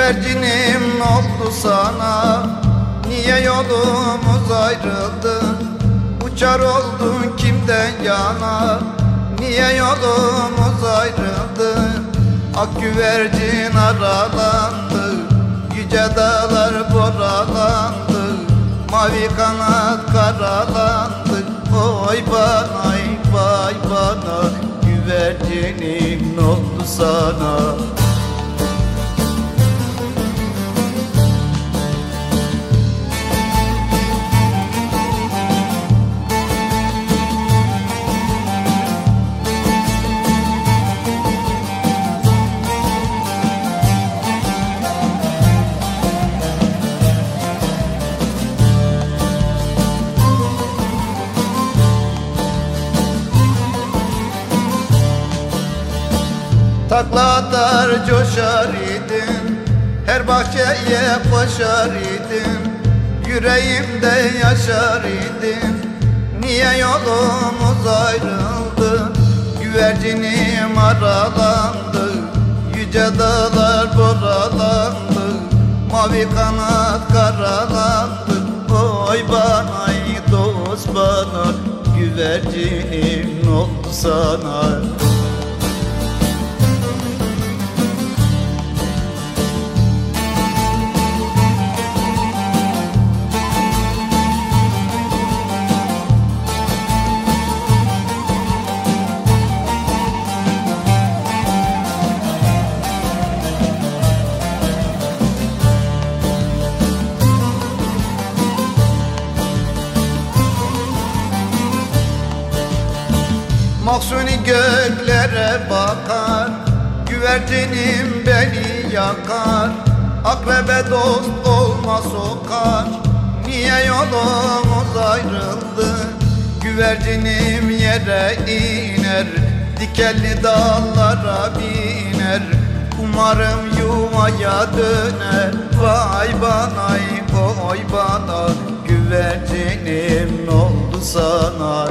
Güvercinim oldu sana. Niye yolumuz ayrıldı? Uçar oldun kimden yana? Niye yolumuz ayrıldı? Ak güvercin aralandı Yüce dağlar boralandı Mavi kanat karalandı. Oy bana vay bana Güvercinim oldu sana Takla atar coşar idim. Her bahçeye koşar idim. Yüreğimde yaşar idim. Niye yolumuz ayrıldı? Güvercinim aralandı Yüce dağlar boralandı. Mavi kanat karalandı. Oy bana dost bana. Güvercinim ne oldu sana Mahsuni göklere bakar Güvercinim beni yakar. Akrebe dost olma sokar Niye yolumuz ayrıldı? Güvercinim yere iner Dikenli dağlara biner. Umarım yuvaya döner Vay bana oy bana. Güvercinim ne oldu sana